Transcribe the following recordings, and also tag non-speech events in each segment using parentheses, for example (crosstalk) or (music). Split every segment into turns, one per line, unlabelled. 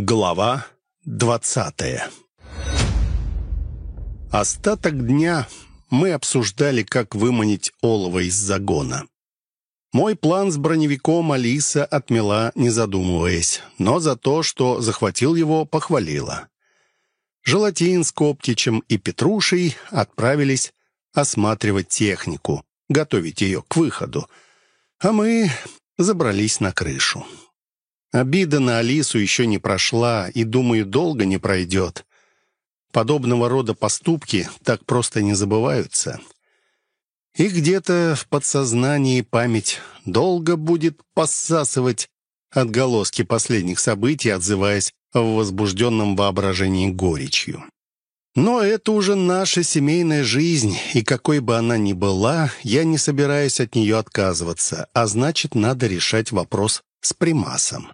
Глава двадцатая Остаток дня мы обсуждали, как выманить олова из загона. Мой план с броневиком Алиса отмела, не задумываясь, но за то, что захватил его, похвалила. Желатин с Коптичем и Петрушей отправились осматривать технику, готовить ее к выходу, а мы забрались на крышу. Обида на Алису еще не прошла и, думаю, долго не пройдет. Подобного рода поступки так просто не забываются. И где-то в подсознании память долго будет посасывать отголоски последних событий, отзываясь в возбужденном воображении горечью. Но это уже наша семейная жизнь, и какой бы она ни была, я не собираюсь от нее отказываться, а значит, надо решать вопрос с примасом.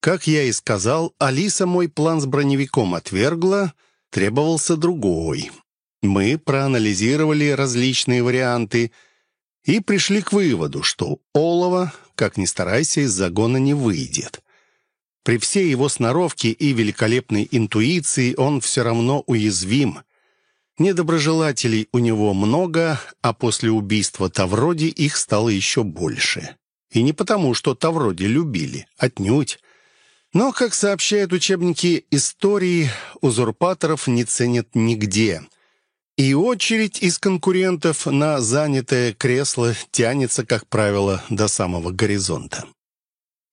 Как я и сказал, Алиса мой план с броневиком отвергла, требовался другой. Мы проанализировали различные варианты и пришли к выводу, что олова, как ни старайся, из загона не выйдет. При всей его сноровке и великолепной интуиции он все равно уязвим. Недоброжелателей у него много, а после убийства Тавроди их стало еще больше. И не потому, что Тавроди любили, отнюдь. Но, как сообщают учебники истории, узурпаторов не ценят нигде. И очередь из конкурентов на занятое кресло тянется, как правило, до самого горизонта.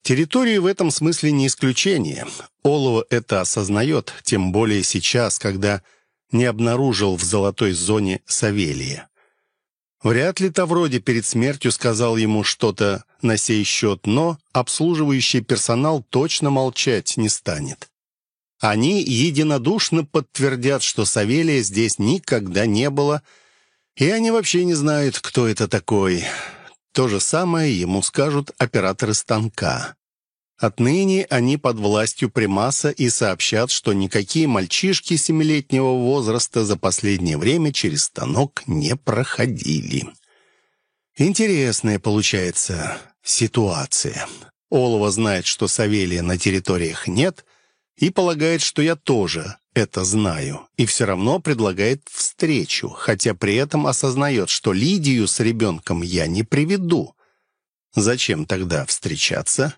Территории в этом смысле не исключение. Олово это осознает, тем более сейчас, когда не обнаружил в золотой зоне Савелия. Вряд ли Тавроди перед смертью сказал ему что-то на сей счет, но обслуживающий персонал точно молчать не станет. Они единодушно подтвердят, что Савелия здесь никогда не было, и они вообще не знают, кто это такой. То же самое ему скажут операторы станка. Отныне они под властью Примаса и сообщат, что никакие мальчишки семилетнего возраста за последнее время через станок не проходили. Интересная получается ситуация. Олова знает, что Савелия на территориях нет, и полагает, что я тоже это знаю, и все равно предлагает встречу, хотя при этом осознает, что Лидию с ребенком я не приведу. Зачем тогда встречаться?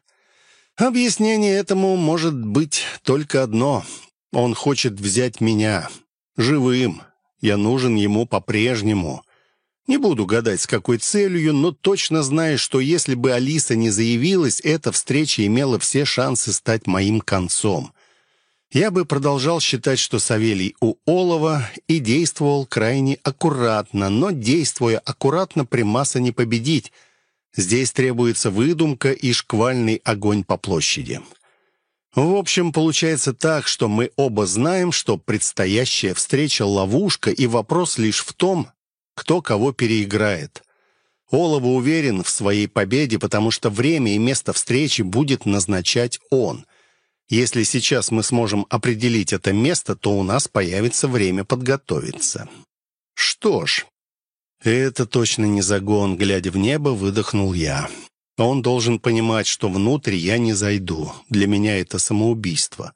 Объяснение этому может быть только одно. Он хочет взять меня живым. Я нужен ему по-прежнему. Не буду гадать, с какой целью, но точно знаю, что если бы Алиса не заявилась, эта встреча имела все шансы стать моим концом. Я бы продолжал считать, что Савелий у Олова и действовал крайне аккуратно, но, действуя аккуратно, Примаса не победить — Здесь требуется выдумка и шквальный огонь по площади. В общем, получается так, что мы оба знаем, что предстоящая встреча — ловушка, и вопрос лишь в том, кто кого переиграет. Олова уверен в своей победе, потому что время и место встречи будет назначать он. Если сейчас мы сможем определить это место, то у нас появится время подготовиться. Что ж, «Это точно не загон», — глядя в небо, выдохнул я. «Он должен понимать, что внутрь я не зайду. Для меня это самоубийство».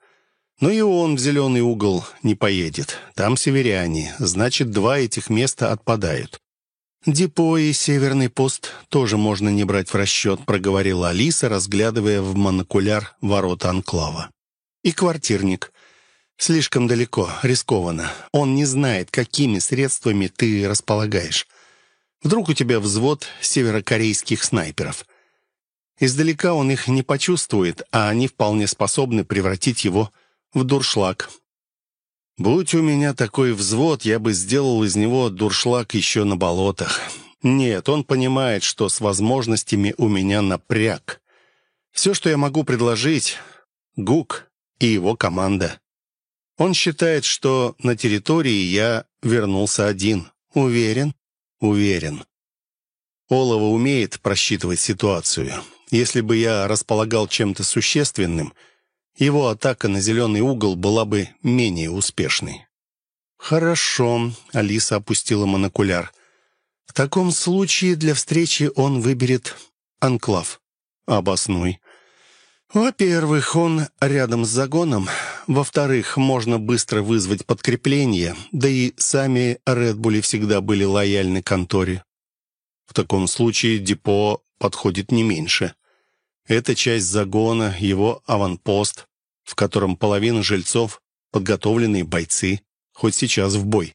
Но и он в зеленый угол не поедет. Там северяне, значит, два этих места отпадают. «Депо и северный пост тоже можно не брать в расчет», проговорила Алиса, разглядывая в монокуляр ворота анклава. «И квартирник. Слишком далеко, рискованно. Он не знает, какими средствами ты располагаешь. Вдруг у тебя взвод северокорейских снайперов. Издалека он их не почувствует, а они вполне способны превратить его в дуршлаг. Будь у меня такой взвод, я бы сделал из него дуршлаг еще на болотах. Нет, он понимает, что с возможностями у меня напряг. Все, что я могу предложить — ГУК и его команда. Он считает, что на территории я вернулся один. Уверен? Уверен. Олова умеет просчитывать ситуацию. Если бы я располагал чем-то существенным, его атака на зеленый угол была бы менее успешной. «Хорошо», — Алиса опустила монокуляр. «В таком случае для встречи он выберет анклав. Обоснуй». Во-первых, он рядом с загоном. Во-вторых, можно быстро вызвать подкрепление. Да и сами Редбули всегда были лояльны конторе. В таком случае депо подходит не меньше. Это часть загона, его аванпост, в котором половина жильцов — подготовленные бойцы, хоть сейчас в бой.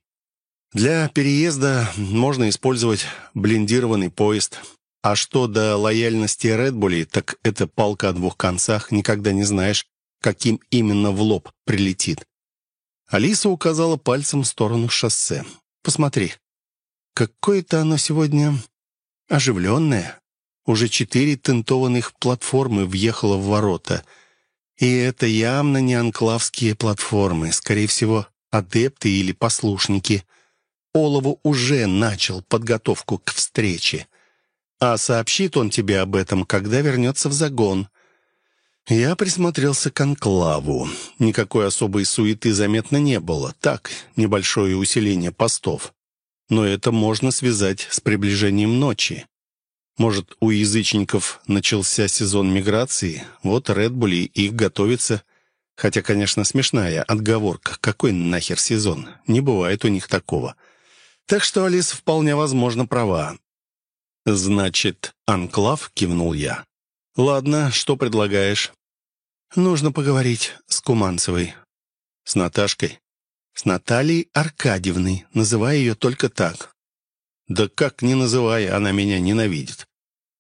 Для переезда можно использовать блиндированный поезд — а что до лояльности Редбули, так это палка о двух концах, никогда не знаешь, каким именно в лоб прилетит. Алиса указала пальцем в сторону шоссе. «Посмотри, какое-то оно сегодня оживленное. Уже четыре тентованных платформы въехало в ворота. И это явно не анклавские платформы, скорее всего, адепты или послушники. Олову уже начал подготовку к встрече. А сообщит он тебе об этом, когда вернется в загон. Я присмотрелся к анклаву. Никакой особой суеты заметно не было. Так, небольшое усиление постов. Но это можно связать с приближением ночи. Может, у язычников начался сезон миграции? Вот Редбули их готовится. Хотя, конечно, смешная отговорка. Какой нахер сезон? Не бывает у них такого. Так что Алиса вполне возможно права. «Значит, анклав?» — кивнул я. «Ладно, что предлагаешь?» «Нужно поговорить с Куманцевой». «С Наташкой?» «С Натальей Аркадьевной. Называй ее только так». «Да как не называй, она меня ненавидит.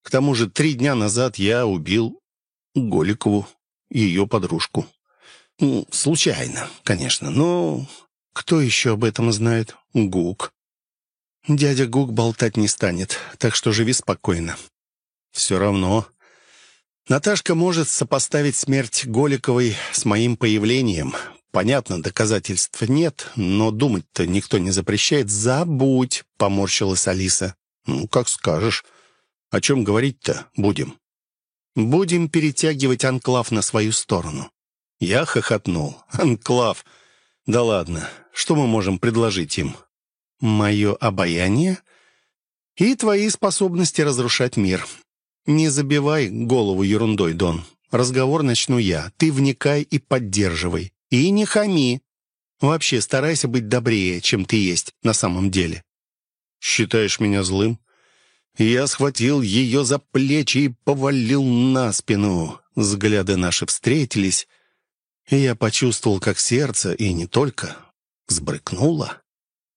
К тому же три дня назад я убил Голикову, ее подружку. Ну, случайно, конечно, но кто еще об этом знает? Гук. Дядя Гук болтать не станет, так что живи спокойно. Все равно. Наташка может сопоставить смерть Голиковой с моим появлением. Понятно, доказательств нет, но думать-то никто не запрещает. Забудь, поморщилась Алиса. Ну, как скажешь. О чем говорить-то будем? Будем перетягивать анклав на свою сторону. Я хохотнул. Анклав. Да ладно, что мы можем предложить им? мое обаяние и твои способности разрушать мир. Не забивай голову ерундой, Дон. Разговор начну я. Ты вникай и поддерживай. И не хами. Вообще старайся быть добрее, чем ты есть на самом деле. Считаешь меня злым? Я схватил ее за плечи и повалил на спину. Взгляды наши встретились, и я почувствовал, как сердце, и не только, взбрыкнуло.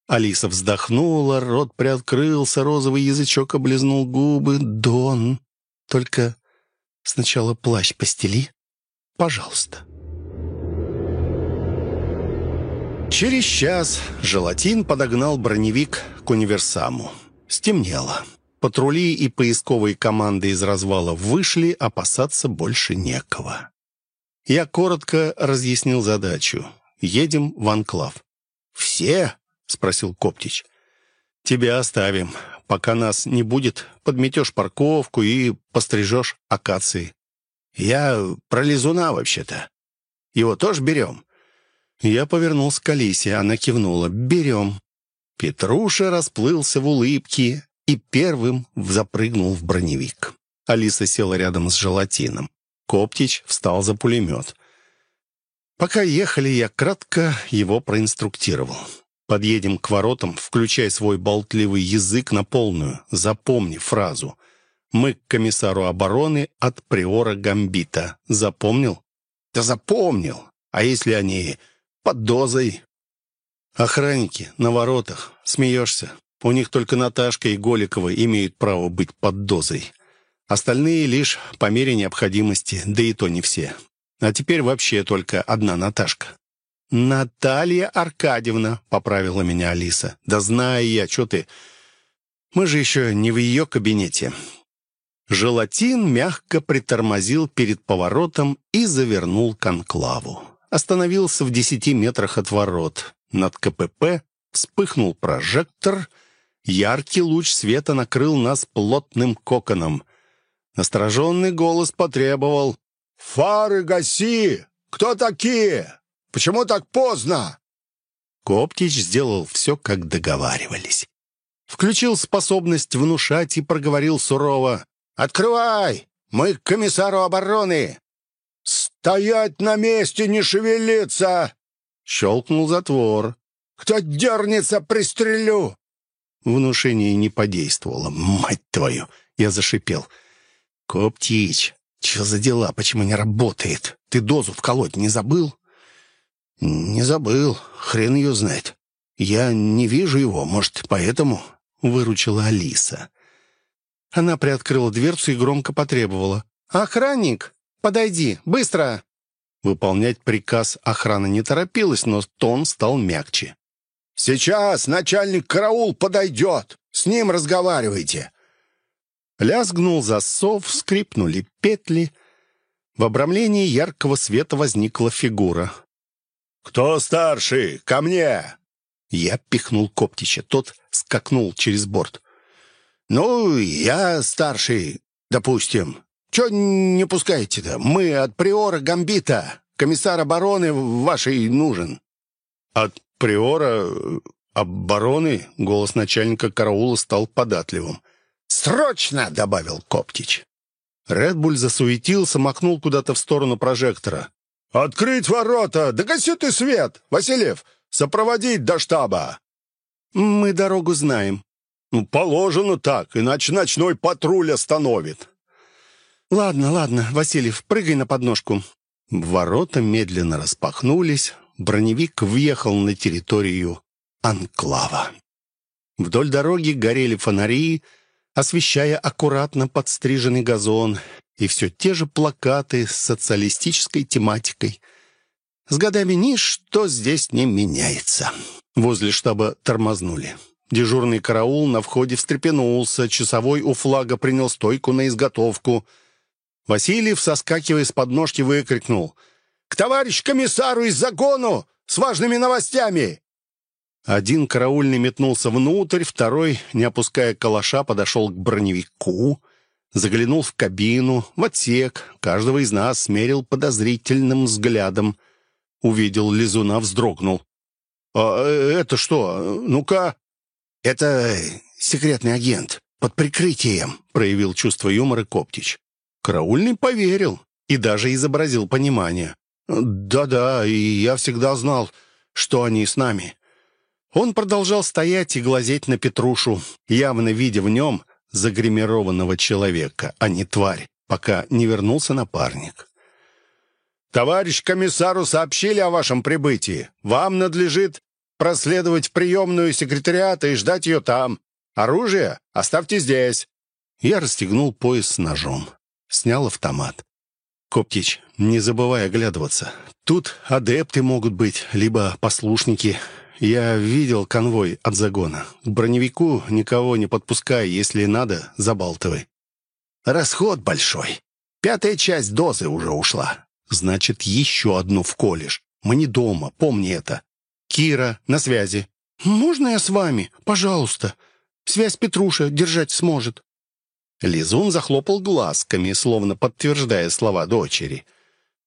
Алиса вздохнула, рот приоткрылся, розовый язычок облизнул губы. «Дон, только сначала плащ постели, пожалуйста». Через час желатин подогнал броневик к универсаму. Стемнело. Патрули и поисковые команды из развала вышли, опасаться больше некого. Я коротко разъяснил задачу. Едем в анклав. «Все?» — спросил Коптич. «Тебя оставим. Пока нас не будет, подметешь парковку и пострижешь акации. Я про лизуна вообще-то. Его тоже берем?» Я повернулся к Алисе, она кивнула. «Берем». Петруша расплылся в улыбке и первым запрыгнул в броневик. Алиса села рядом с желатином. Коптич встал за пулемет. Пока ехали, я кратко его проинструктировал. Подъедем к воротам, включай свой болтливый язык на полную. Запомни фразу. Мы к комиссару обороны от приора Гамбита. Запомнил? Да запомнил. А если они под дозой? Охранники на воротах. Смеешься? У них только Наташка и Голикова имеют право быть под дозой. Остальные лишь по мере необходимости, да и то не все. А теперь вообще только одна Наташка. «Наталья Аркадьевна», — поправила меня Алиса. «Да знаю я, что ты. Мы же еще не в ее кабинете». Желатин мягко притормозил перед поворотом и завернул к анклаву. Остановился в десяти метрах от ворот. Над КПП вспыхнул прожектор. Яркий луч света накрыл нас плотным коконом. Настороженный голос потребовал «Фары гаси! Кто такие?» Почему так поздно?» Коптич сделал все, как договаривались. Включил способность внушать и проговорил сурово. «Открывай! Мы к комиссару обороны!»
«Стоять на месте, не шевелиться!»
Щелкнул затвор.
«Кто дернется, пристрелю!»
Внушение не подействовало. «Мать твою!» Я зашипел. «Коптич, что за дела? Почему не работает? Ты дозу вколоть не забыл?» «Не забыл. Хрен ее знает. Я не вижу его, может, поэтому...» — выручила Алиса. Она приоткрыла дверцу и громко потребовала. «Охранник, подойди, быстро!» Выполнять приказ охрана не торопилась, но тон стал мягче.
«Сейчас начальник караул подойдет. С ним разговаривайте».
Лязгнул засов, скрипнули петли. В обрамлении яркого света возникла фигура.
«Кто старший? Ко мне!»
Я пихнул Коптича. Тот скакнул через борт.
«Ну, я старший, допустим. Че не пускаете-то? Мы от приора Гамбита. Комиссар обороны вашей нужен».
«От приора э, обороны?» Голос начальника караула стал податливым.
«Срочно!» — добавил Коптич.
Редбуль засуетился, махнул куда-то в сторону прожектора.
«Открыть ворота! Догаси ты свет! Васильев, сопроводить до штаба!»
«Мы дорогу знаем».
«Ну, положено так, иначе ночной патруль остановит».
«Ладно, ладно, Васильев, прыгай на подножку». Ворота медленно распахнулись, броневик въехал на территорию анклава. Вдоль дороги горели фонари, освещая аккуратно подстриженный газон, и все те же плакаты с социалистической тематикой. С годами ничто здесь не меняется. Возле штаба тормознули. Дежурный караул на входе встрепенулся, часовой у флага принял стойку на изготовку. Васильев, соскакивая с подножки, выкрикнул. «К товарищ комиссару из загону! С важными новостями!» Один караульный метнулся внутрь, второй, не опуская калаша, подошел к броневику заглянул в кабину, в отсек, каждого из нас смерил подозрительным взглядом. Увидел Лизуна, вздрогнул. «А э, это что? Ну-ка...» «Это секретный агент, под прикрытием», — проявил чувство юмора Коптич. Караульный поверил и даже изобразил понимание. «Да-да, и я всегда знал, что они с нами». Он продолжал стоять и глазеть на Петрушу, явно видя в нем загримированного человека, а не тварь, пока не вернулся напарник. «Товарищ комиссару сообщили о вашем прибытии. Вам надлежит проследовать приемную секретариата и ждать ее там. Оружие оставьте здесь». Я расстегнул пояс с ножом, снял автомат. «Коптич, не забывай оглядываться. Тут адепты могут быть, либо послушники, я видел конвой от загона. К броневику никого не подпускай, если надо, забалтывай. Расход большой. Пятая часть дозы уже ушла. Значит, еще одну вколешь. Мы не дома, помни это. Кира, на связи. Можно я с вами? Пожалуйста. Связь Петруша держать сможет. Лизун захлопал глазками, словно подтверждая слова дочери.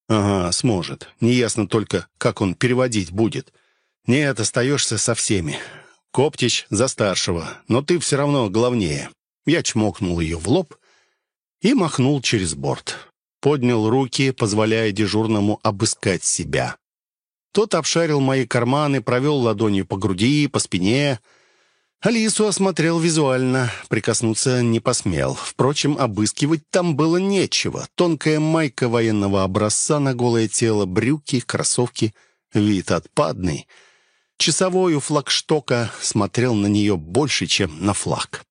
«Ага, сможет. Неясно только, как он переводить будет. «Нет, остаешься со всеми. Коптич за старшего, но ты все равно главнее». Я чмокнул ее в лоб и махнул через борт. Поднял руки, позволяя дежурному обыскать себя. Тот обшарил мои карманы, провел ладонью по груди, по спине. Алису осмотрел визуально, прикоснуться не посмел. Впрочем, обыскивать там было нечего. Тонкая майка военного образца на голое тело, брюки, кроссовки, вид отпадный — Часовой у флагштока смотрел на нее больше, чем на флаг.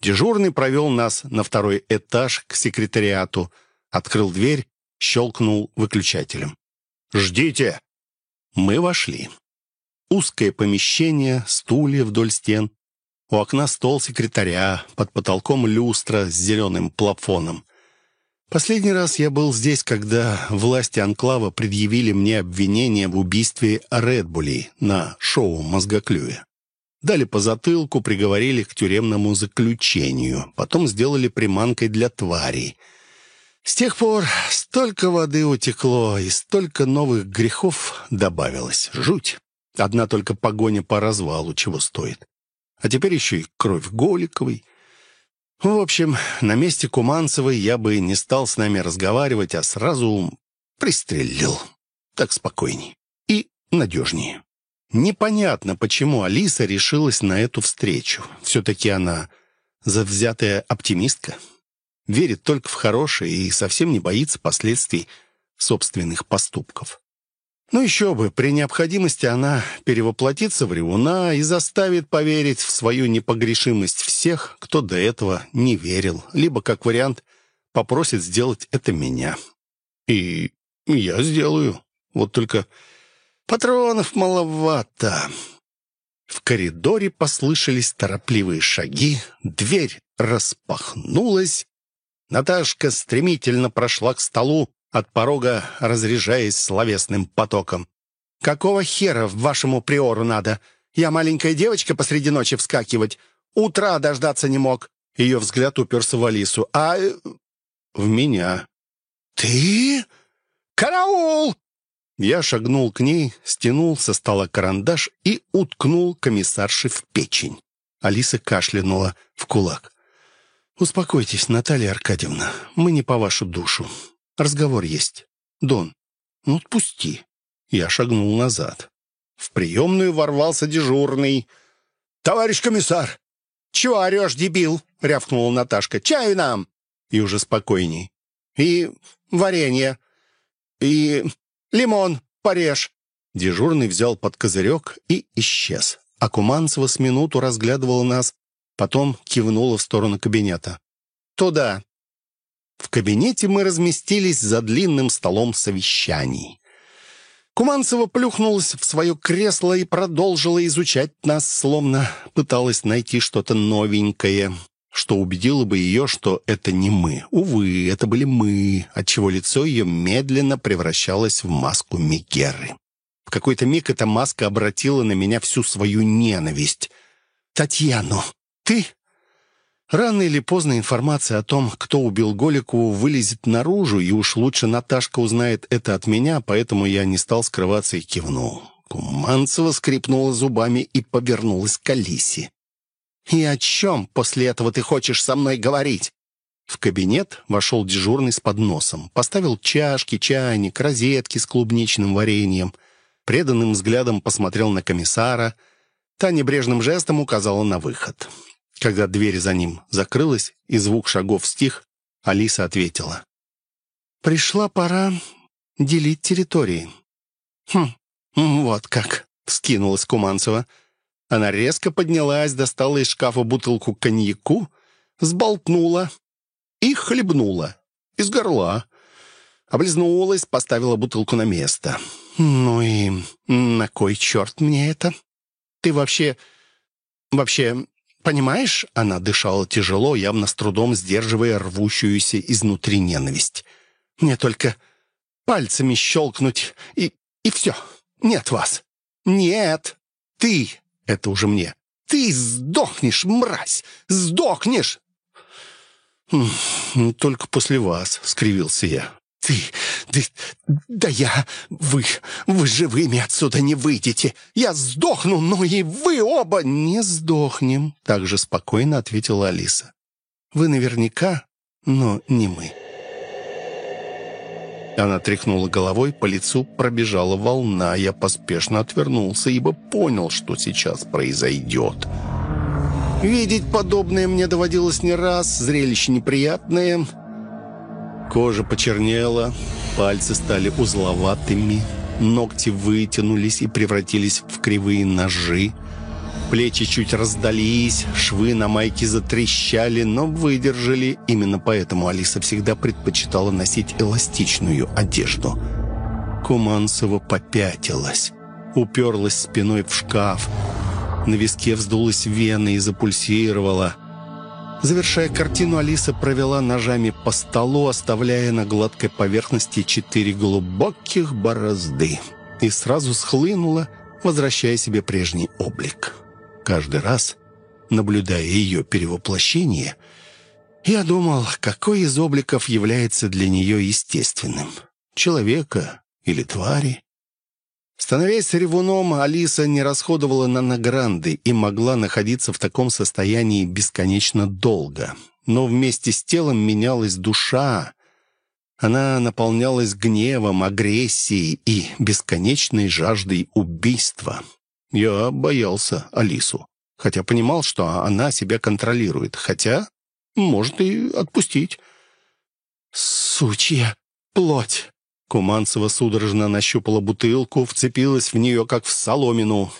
Дежурный провел нас на второй этаж к секретариату, открыл дверь, щелкнул выключателем. «Ждите!» Мы вошли. Узкое помещение, стулья вдоль стен. У окна стол секретаря, под потолком люстра с зеленым плафоном. Последний раз я был здесь, когда власти Анклава предъявили мне обвинение в убийстве Редбули на шоу «Мозгоклюя». Дали по затылку, приговорили к тюремному заключению. Потом сделали приманкой для тварей. С тех пор столько воды утекло, и столько новых грехов добавилось. Жуть. Одна только погоня по развалу чего стоит. А теперь еще и кровь Голиковой. В общем, на месте Куманцевой я бы не стал с нами разговаривать, а сразу пристрелил. Так спокойней и надежнее. Непонятно, почему Алиса решилась на эту встречу. Все-таки она завзятая оптимистка. Верит только в хорошее и совсем не боится последствий собственных поступков. Ну еще бы, при необходимости она перевоплотится в ревуна и заставит поверить в свою непогрешимость всех, кто до этого не верил, либо, как вариант, попросит сделать это меня. И я сделаю. Вот только патронов маловато. В коридоре послышались торопливые шаги, дверь распахнулась. Наташка стремительно прошла к столу, от порога разряжаясь словесным потоком. «Какого хера вашему приору надо? Я маленькая девочка посреди ночи вскакивать. Утра дождаться не мог». Ее взгляд уперся в Алису. «А...» э, «В меня». «Ты? Караул!» Я шагнул к ней, стянул со стола карандаш и уткнул комиссарши в печень. Алиса кашлянула в кулак. «Успокойтесь, Наталья Аркадьевна, мы не по вашу душу. Разговор есть. Дон, ну отпусти». Я шагнул назад. В приемную ворвался дежурный.
«Товарищ комиссар!»
«Чего орешь, дебил?» — рявкнула Наташка. «Чаю нам!» И уже спокойней. «И варенье. И лимон порежь». Дежурный взял под козырек и исчез. А Куманцева с минуту разглядывала нас, потом кивнула в сторону кабинета. «Туда». В кабинете мы разместились за длинным столом совещаний. Куманцева плюхнулась в свое кресло и продолжила изучать нас, словно пыталась найти что-то новенькое, что убедило бы ее, что это не мы. Увы, это были мы, отчего лицо ее медленно превращалось в маску Мегеры. В какой-то миг эта маска обратила на меня всю свою ненависть. «Татьяну, ты Рано или поздно информация о том, кто убил Голику, вылезет наружу, и уж лучше Наташка узнает это от меня, поэтому я не стал скрываться и кивнул. Куманцева скрипнула зубами и повернулась к Алисе. «И о чем после этого ты хочешь со мной говорить?» В кабинет вошел дежурный с подносом. Поставил чашки, чайник, розетки с клубничным вареньем. Преданным взглядом посмотрел на комиссара. Та небрежным жестом указала на выход. Когда дверь за ним закрылась и звук шагов стих, Алиса ответила. «Пришла пора делить территории». «Хм, вот как», — скинулась Куманцева. Она резко поднялась, достала из шкафа бутылку коньяку, сболтнула и хлебнула из горла. Облизнулась, поставила бутылку на место. «Ну и на кой черт мне это? Ты вообще... вообще Понимаешь, она дышала тяжело, явно с трудом сдерживая рвущуюся изнутри ненависть. Мне только пальцами щелкнуть, и, и все. Нет вас. Нет. Ты. Это уже мне. Ты сдохнешь, мразь. Сдохнешь. «Только после вас», — скривился я. «Ты... ты... да я... вы... вы живыми отсюда не выйдете. Я сдохну, но и вы оба не сдохнем», — так же спокойно ответила Алиса. «Вы наверняка, но не мы». Она тряхнула головой, по лицу пробежала волна. Я поспешно отвернулся, ибо понял, что сейчас произойдет. Видеть подобное мне доводилось не раз, зрелище неприятное — Кожа почернела, пальцы стали узловатыми, ногти вытянулись и превратились в кривые ножи. Плечи чуть раздались, швы на майке затрещали, но выдержали. Именно поэтому Алиса всегда предпочитала носить эластичную одежду. Куманцева попятилась, уперлась спиной в шкаф. На виске вздулась вена и запульсировала – Завершая картину, Алиса провела ножами по столу, оставляя на гладкой поверхности четыре глубоких борозды. И сразу схлынула, возвращая себе прежний облик. Каждый раз, наблюдая ее перевоплощение, я думал, какой из обликов является для нее естественным. Человека или твари? Становясь ревуном, Алиса не расходовала на награнды и могла находиться в таком состоянии бесконечно долго. Но вместе с телом менялась душа. Она наполнялась гневом, агрессией и бесконечной жаждой убийства. Я боялся Алису, хотя понимал, что она себя контролирует, хотя может и отпустить.
«Сучья плоть!»
Куманцева судорожно нащупала бутылку, вцепилась в нее, как в соломину.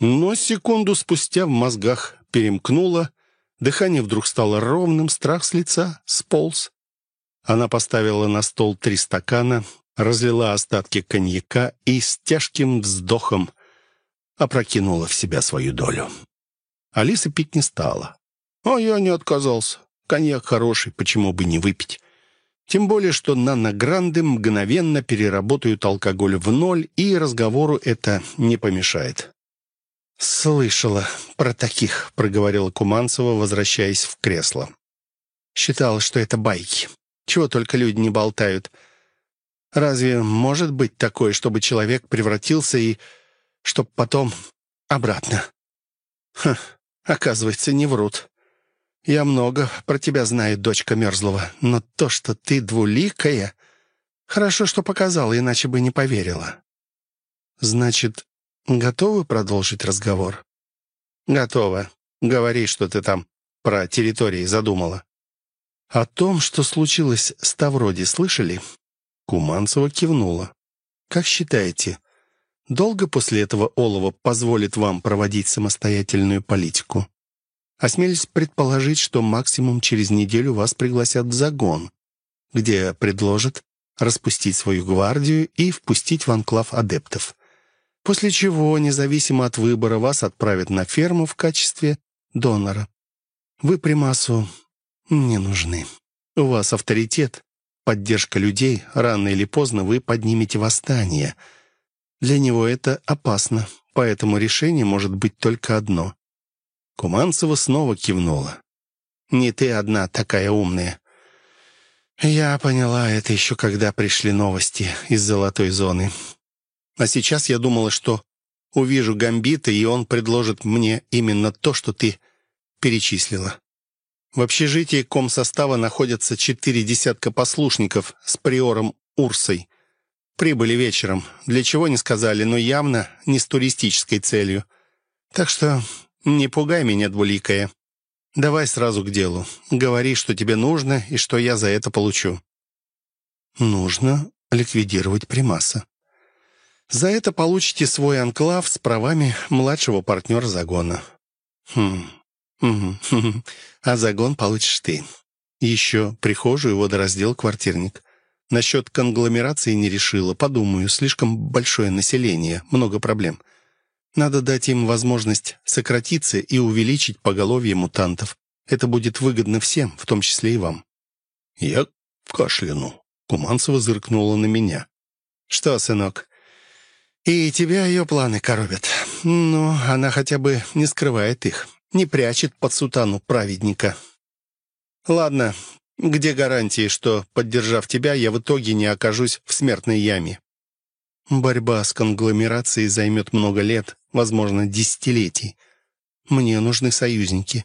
Но секунду спустя в мозгах перемкнуло, дыхание вдруг стало ровным, страх с лица сполз. Она поставила на стол три стакана, разлила остатки коньяка и с тяжким вздохом опрокинула в себя свою долю. Алиса пить не стала. А я не отказался. Коньяк хороший, почему бы не выпить? Тем более, что наногранды мгновенно переработают алкоголь в ноль, и разговору это не помешает.
«Слышала про таких», — проговорила Куманцева, возвращаясь в кресло. «Считала, что это байки. Чего только люди не болтают. Разве может быть такое, чтобы человек превратился и... чтоб потом обратно? Ха, оказывается, не врут. Я много про тебя знаю, дочка Мерзлова, но то, что ты двуликая... Хорошо, что показала, иначе бы не поверила. Значит, готовы продолжить разговор? Готова. Говори, что ты там про территории задумала. «О том, что случилось с Тавроди, слышали?» Куманцева кивнула. «Как считаете, долго после этого Олова позволит вам проводить самостоятельную политику? Осмелюсь предположить, что максимум через неделю вас пригласят в загон, где предложат распустить свою гвардию и впустить в анклав адептов. После чего, независимо от выбора, вас отправят на ферму в качестве донора. Вы примасу не нужны. У вас авторитет, поддержка людей. Рано или поздно вы поднимете восстание. Для него это опасно, поэтому решение может быть только одно. Куманцева снова кивнула. «Не ты одна такая умная». «Я поняла это еще, когда пришли новости из золотой зоны. А сейчас я думала, что увижу Гамбита, и он предложит мне именно то, что ты перечислила. В общежитии комсостава находятся четыре десятка послушников с приором Урсой. Прибыли вечером. Для чего не сказали, но явно не с туристической целью. Так что не пугай меня, двуликая. Давай сразу к делу. Говори, что тебе нужно и что я за это получу. Нужно ликвидировать Примаса. За это получите свой анклав с правами младшего партнера загона. Хм, Угу. (laughs) А загон получишь ты. Еще прихожую водораздел квартирник. Насчет конгломерации не решила. Подумаю, слишком большое население, много проблем. Надо дать им возможность сократиться и увеличить поголовье мутантов. Это будет выгодно всем, в том числе и вам. Я кашлянул. Куманцева зыркнула на меня. «Что, сынок?» «И тебя ее планы коробят. Ну, она хотя бы не скрывает их не прячет под сутану праведника. Ладно, где гарантии, что, поддержав тебя, я в итоге не окажусь в смертной яме? Борьба с конгломерацией займет много лет, возможно, десятилетий. Мне нужны союзники.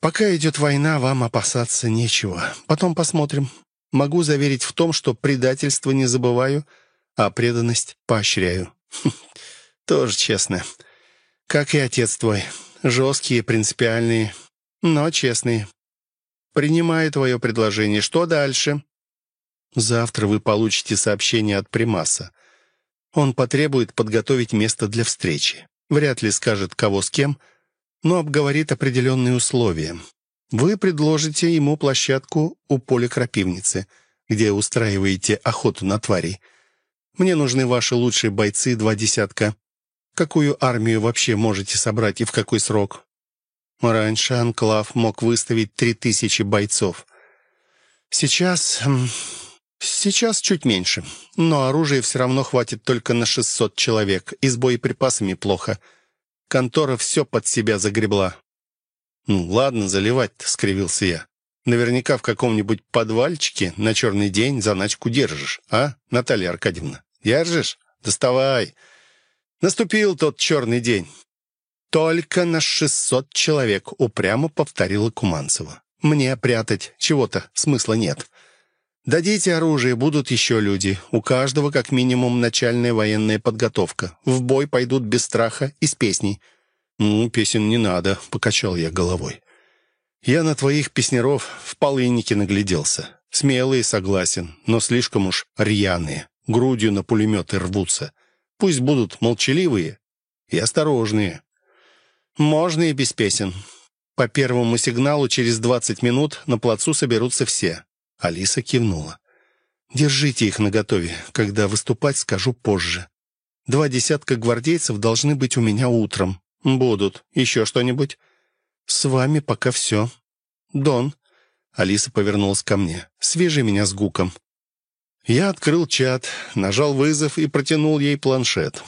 Пока идет война, вам опасаться нечего. Потом посмотрим. Могу заверить в том, что предательство не забываю, а преданность поощряю. Тоже честно. Как и отец твой. Жесткие, принципиальные, но честные. Принимаю твое предложение. Что дальше? Завтра вы получите сообщение от Примаса. Он потребует подготовить место для встречи. Вряд ли скажет, кого с кем, но обговорит определенные условия. Вы предложите ему площадку у поля крапивницы, где устраиваете охоту на тварей. Мне нужны ваши лучшие бойцы, два десятка. Какую армию вообще можете собрать и в какой срок? Раньше Анклав мог выставить три тысячи бойцов. Сейчас... Сейчас чуть меньше. Но оружия все равно хватит только на 600 человек. И с боеприпасами плохо. Контора все под себя загребла. «Ну, ладно, заливать-то», — скривился я. «Наверняка в каком-нибудь подвальчике на черный день заначку держишь, а, Наталья Аркадьевна? Держишь? Доставай!» Наступил тот черный день. «Только на шестьсот человек», — упрямо повторила Куманцева. «Мне прятать чего-то смысла нет.
Дадите оружие, будут еще люди. У каждого как минимум начальная военная подготовка. В бой пойдут без страха и с песней». «Ну, песен не надо», — покачал я головой. «Я на твоих песнеров в полыннике нагляделся. Смелые, согласен, но слишком уж рьяные. Грудью на пулеметы рвутся. Пусть будут молчаливые и осторожные». «Можно и без песен. По первому сигналу через 20 минут на плацу соберутся все». Алиса кивнула. «Держите их наготове. Когда выступать, скажу позже. Два десятка гвардейцев должны быть у меня утром. Будут. Еще что-нибудь?» «С вами пока все. Дон». Алиса повернулась ко мне. «Свяжи меня с Гуком». Я открыл чат, нажал вызов и протянул ей планшет.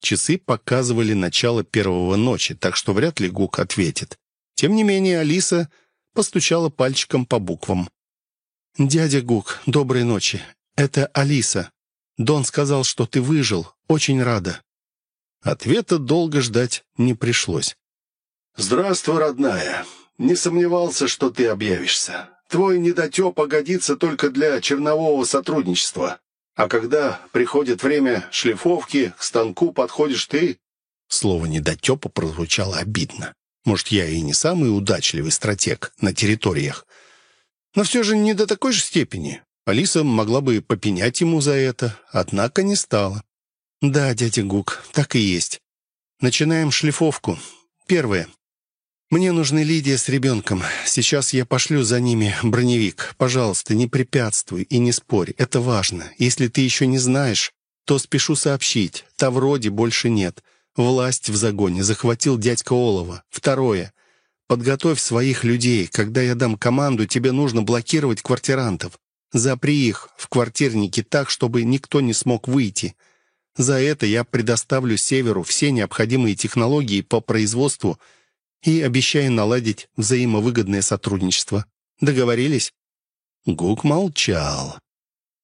Часы показывали начало первого ночи, так что вряд ли Гук ответит. Тем не менее, Алиса постучала пальчиком по буквам. «Дядя Гук, доброй ночи. Это Алиса. Дон сказал, что ты выжил. Очень рада». Ответа долго ждать не пришлось.
«Здравствуй, родная. Не сомневался, что ты объявишься. Твой недотепа годится только для чернового сотрудничества. А когда приходит время шлифовки, к станку подходишь ты».
Слово «недотепа» прозвучало обидно. Может, я и не самый удачливый стратег на территориях, но все же не до такой же степени. Алиса могла бы попенять ему за это, однако не стала. «Да, дядя Гук, так и есть. Начинаем шлифовку. Первое. Мне нужны Лидия с ребенком. Сейчас я пошлю за ними броневик. Пожалуйста, не препятствуй и не спорь. Это важно. Если ты еще не знаешь, то спешу сообщить. Тавроди больше нет. Власть в загоне захватил дядька Олова. Второе. Подготовь своих людей. Когда я дам команду, тебе нужно блокировать квартирантов. Запри их в квартирнике так, чтобы никто не смог выйти. За это я предоставлю Северу все необходимые технологии по производству и обещаю наладить взаимовыгодное сотрудничество. Договорились?» Гук молчал.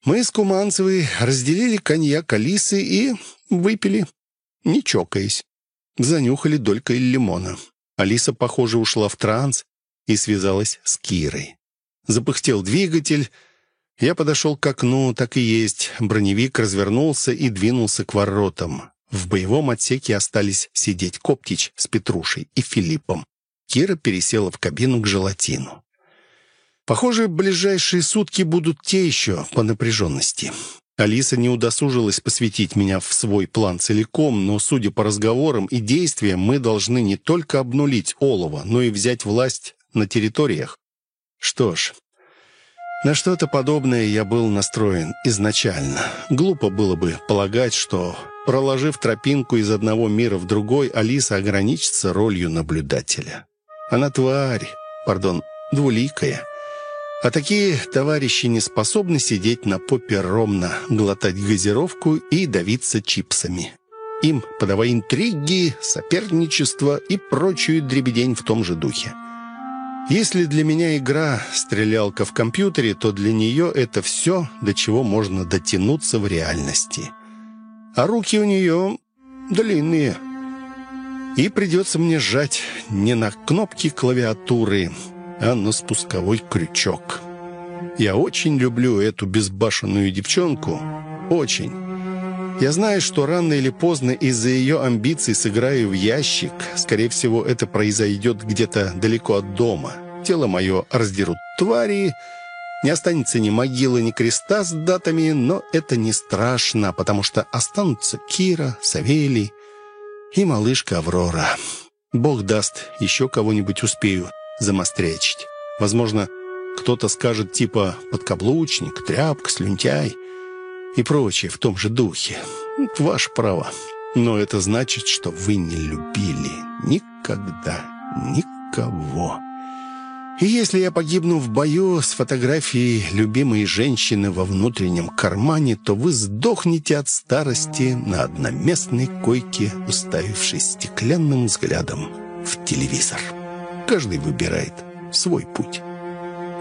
Мы с Куманцевой разделили коньяк Алисы и выпили, не чокаясь. Занюхали долькой лимона. Алиса, похоже, ушла в транс и связалась с Кирой. Запыхтел двигатель. Я подошел к окну, так и есть. Броневик развернулся и двинулся к воротам. В боевом отсеке остались сидеть Коптич с Петрушей и Филиппом. Кира пересела в кабину к желатину. Похоже, ближайшие сутки будут те еще по напряженности. Алиса не удосужилась посвятить меня в свой план целиком, но, судя по разговорам и действиям, мы должны не только обнулить олово, но и взять власть на территориях. Что ж, на что-то подобное я был настроен изначально. Глупо было бы полагать, что, проложив тропинку из одного мира в другой, Алиса ограничится ролью наблюдателя. Она тварь, пардон, двуликая. А такие товарищи не способны сидеть на попе ровно, глотать газировку и давиться чипсами. Им подавай интриги, соперничество и прочую дребедень в том же духе. Если для меня игра «Стрелялка в компьютере», то для нее это все, до чего можно дотянуться в реальности. А руки у нее длинные. И придется мне сжать не на кнопки клавиатуры, а на спусковой крючок. Я очень люблю эту безбашенную девчонку. Очень. Я знаю, что рано или поздно из-за ее амбиций сыграю в ящик. Скорее всего, это произойдет где-то далеко от дома. Тело мое раздерут твари. Не останется ни могилы, ни креста с датами, но это не страшно, потому что останутся Кира, Савелий и малышка Аврора. Бог даст, еще кого-нибудь успею замострячить. Возможно, кто-то скажет типа «подкаблучник», «тряпка», «слюнтяй» и прочее в том же духе. Ваше право. Но это значит, что вы не любили никогда никого. И если я погибну в бою с фотографией любимой женщины во внутреннем кармане, то вы сдохнете от старости на одноместной койке, уставившись стеклянным взглядом в телевизор. Каждый выбирает свой путь.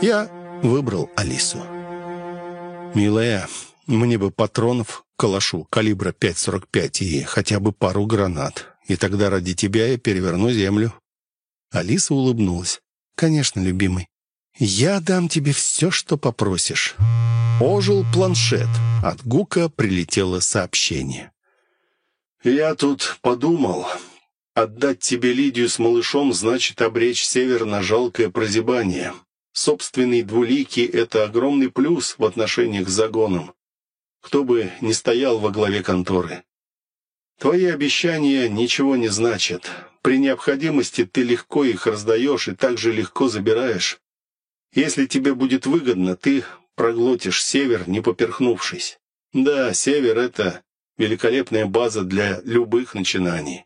Я выбрал Алису. «Милая, мне бы патронов к калашу калибра 5,45 и хотя бы пару гранат, и тогда ради тебя я переверну землю». Алиса улыбнулась. «Конечно, любимый. Я дам тебе все, что попросишь». Ожил планшет. От Гука прилетело сообщение.
«Я тут подумал. Отдать тебе Лидию с малышом значит обречь Север на жалкое прозябание. Собственный двуликий — это огромный плюс в отношениях с загоном. Кто бы ни стоял во главе конторы. Твои обещания ничего не значат. При необходимости ты легко их раздаешь и также легко забираешь. Если тебе будет выгодно, ты проглотишь север, не поперхнувшись. Да, север — это великолепная база для любых начинаний.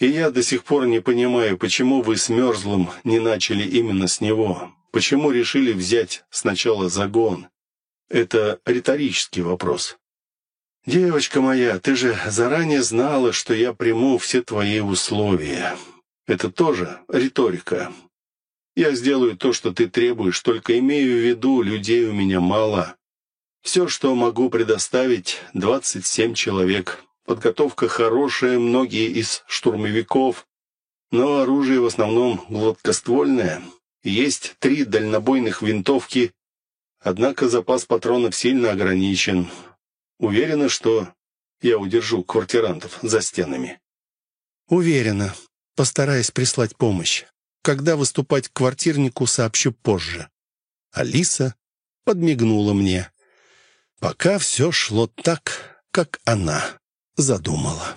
И я до сих пор не понимаю, почему вы с Мерзлым не начали именно с него. Почему решили взять сначала загон? Это риторический вопрос. «Девочка моя, ты же заранее знала, что я приму все твои условия. Это тоже риторика. Я сделаю то, что ты требуешь, только имею в виду, людей у меня мало. Все, что могу предоставить, 27 человек. Подготовка хорошая, многие из штурмовиков, но оружие в основном гладкоствольное. Есть три дальнобойных винтовки, однако запас патронов сильно ограничен. Уверена, что я удержу квартирантов за стенами.
Уверена. Постараюсь прислать помощь. Когда выступать к квартирнику, сообщу позже. Алиса подмигнула мне. Пока все шло так, как она задумала.